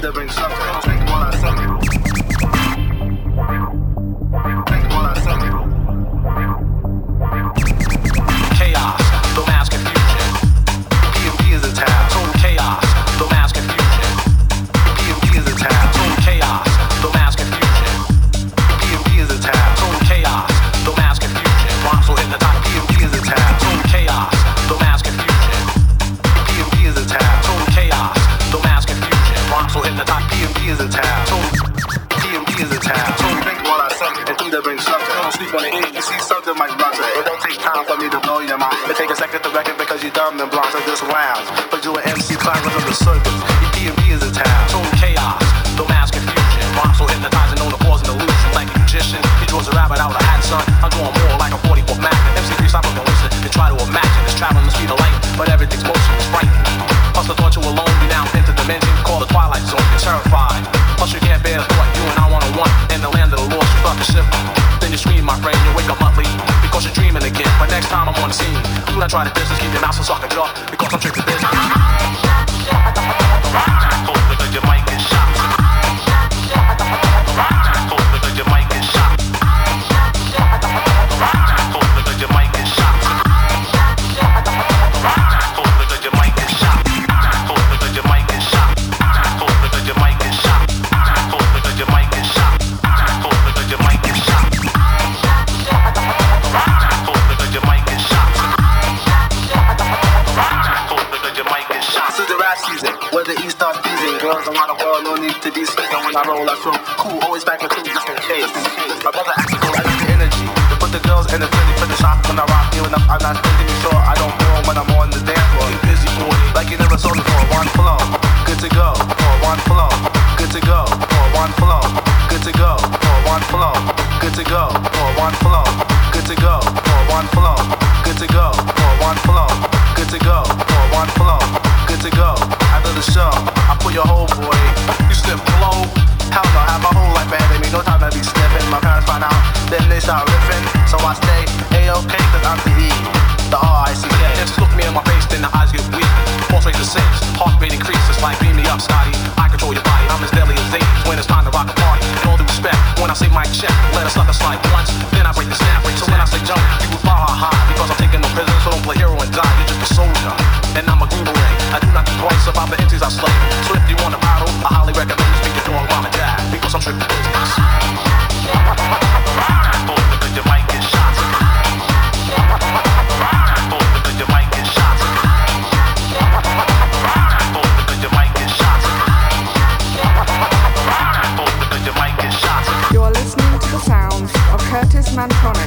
them, they've been suffering. Take what I suck. Rhymes the top. PMP is a town. PMP is a town. So think what I say and do to bring something. Don't sleep on the edge. You see something might blunt it. Don't take time for me to blow your mind. It take a second to reckon because you dumb and blonde. So this rounds. But you an MC climbers on the circus. Your is a town. Terrified. Plus you can't bear thought you and I on one in the land of the lost. You to shiver. Then you scream, my friend. You wake up monthly because you're dreaming again. But next time I'm on the scene, do not try to distance. Keep your mouth so sock a jaw because I'm tricked business. Girls around the world, no need to be sleeping. When I roll, I feel cool, always back with two just in case. My brother actually goes, I got the energy. To put the girls in the frenzy for the shop when I rock you enough. I'm not spending sure I don't feel when I'm on the dance floor. You busy boy, like you never saw before. One flow, okay, then I'm the E, the R I C K. Just look me in my face, then the eyes get weak. Pulse rate is six, heart rate increases like beam me up, Scotty. I control your body, I'm as deadly as they. When it's time to rock a party, in all due respect, when I say my check, let us suckers slide once, then I break the snap rate. So when I say jump, you will bow high because I'm taking no prisoners, so don't play hero and die. You're just a soldier, and I'm a green beret. I do not do twice about the entities I slay. So if you want a battle, I highly recommend you speak to your dog, mom, and dad because I'm tripping business. man on.